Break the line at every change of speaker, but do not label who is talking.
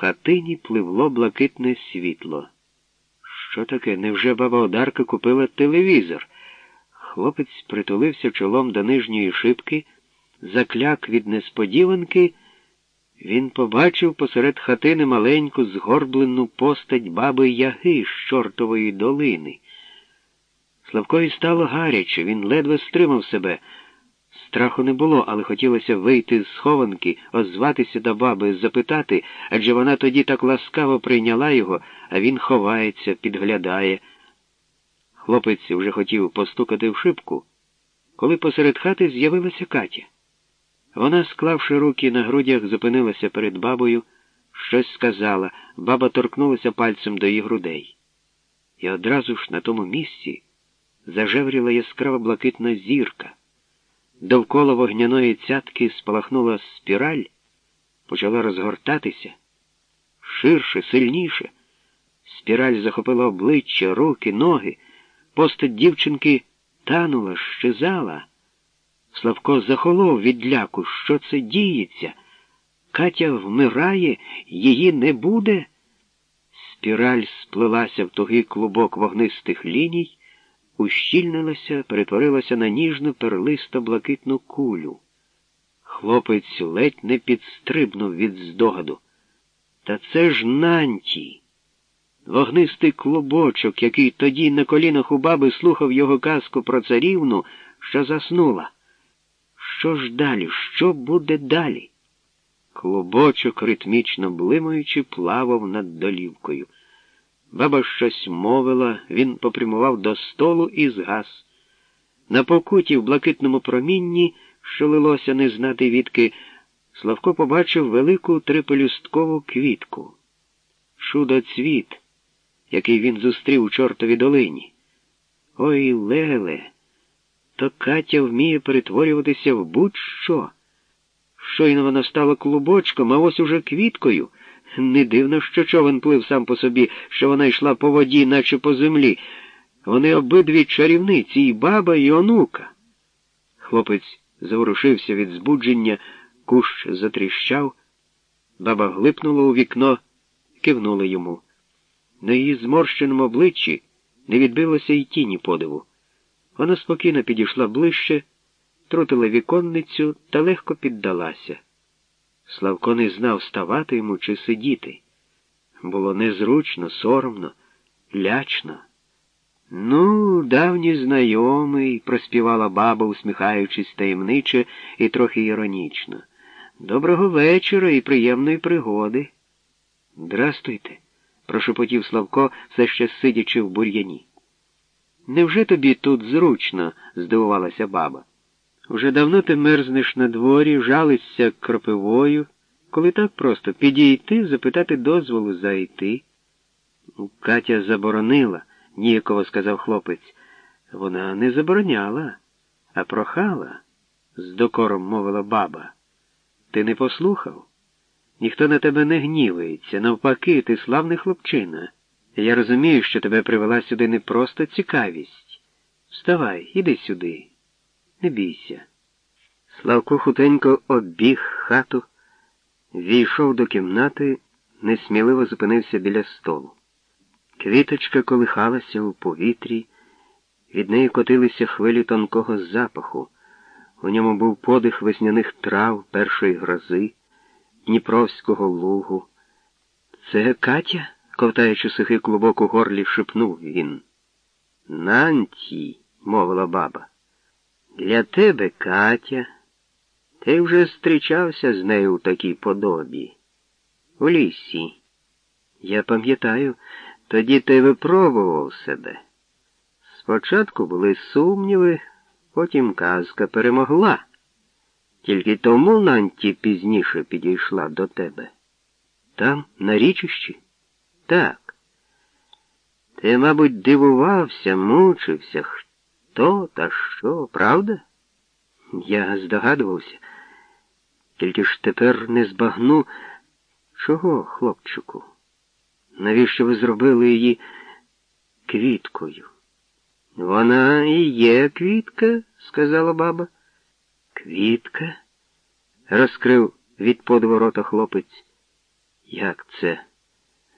хатині пливло блакитне світло. Що таке? Невже баба Одарка купила телевізор? Хлопець притулився чолом до нижньої шибки, закляк від несподіванки. Він побачив посеред хатини маленьку згорблену постать баби Яги з чортової долини. Славкові стало гаряче, він ледве стримав себе. Страху не було, але хотілося вийти з схованки, озватися до баби, запитати, адже вона тоді так ласкаво прийняла його, а він ховається, підглядає. Хлопець вже хотів постукати в шибку, коли посеред хати з'явилася Катя. Вона, склавши руки на грудях, зупинилася перед бабою, щось сказала, баба торкнулася пальцем до її грудей. І одразу ж на тому місці зажевріла яскрава блакитна зірка. Довкола вогняної цятки спалахнула спіраль, почала розгортатися. Ширше, сильніше. Спіраль захопила обличчя, руки, ноги. Постать дівчинки танула, щезала. Славко захолов від ляку. Що це діється? Катя вмирає, її не буде. Спіраль сплелася в тугий клубок вогнистих ліній ущільнилася, перетворилася на ніжну перлисто блакитну кулю. Хлопець ледь не підстрибнув від здогаду. Та це ж Нанті, вогнистий клубочок, який тоді на колінах у баби слухав його казку про царівну, що заснула. Що ж далі? Що буде далі? Клубочок, ритмічно блимаючи, плавав над долівкою. Баба щось мовила, він попрямував до столу і згас. На покуті в блакитному промінні, що лилося не знати відки, Славко побачив велику трипелюсткову квітку. Шудоцвіт, який він зустрів у чортовій долині. Ой, Леле, то Катя вміє перетворюватися в будь-що. Щойно вона стала клубочком, а ось уже квіткою. Не дивно, що човен плив сам по собі, що вона йшла по воді, наче по землі. Вони обидві чарівниці, і баба, і онука. Хлопець заворушився від збудження, кущ затріщав. Баба глипнула у вікно, кивнула йому. На її зморщеному обличчі не відбилося й тіні подиву. Вона спокійно підійшла ближче, трутила віконницю та легко піддалася. Славко не знав, ставати йому чи сидіти. Було незручно, соромно, лячно. Ну, давній знайомий, проспівала баба, усміхаючись таємниче і трохи іронічно. Доброго вечора і приємної пригоди. Здрастуйте, прошепотів Славко, все ще сидячи в бур'яні. Невже тобі тут зручно? здивувалася баба. Вже давно ти мерзнеш на дворі, жалишся кропивою, коли так просто підійти, запитати дозволу зайти. Катя заборонила, ніяково сказав хлопець. Вона не забороняла, а прохала, з докором мовила баба. Ти не послухав? Ніхто на тебе не гнівається, навпаки, ти славний хлопчина. Я розумію, що тебе привела сюди не просто цікавість. Вставай, іди сюди. Не бійся. Славко хутенько обіг хату, війшов до кімнати, несміливо зупинився біля столу. Квіточка колихалася у повітрі, від неї котилися хвилі тонкого запаху. У ньому був подих весняних трав першої грози, Дніпровського лугу. Це Катя, ковтаючи сухий клубок у горлі, шепнув він. Нанті, мовила баба. Для тебе, Катя, ти вже зустрічався з нею у такій подобі. У лісі. Я пам'ятаю, тоді ти випробував себе. Спочатку були сумніви, потім казка перемогла. Тільки тому Нанті пізніше підійшла до тебе. Там, на річищі? Так. Ти, мабуть, дивувався, мучився. Хто та що, правда? Я здогадувався. Тільки ж тепер не збагну. Чого, хлопчику? Навіщо ви зробили її квіткою? Вона і є квітка, сказала баба. Квітка? розкрив від подворота хлопець. Як це?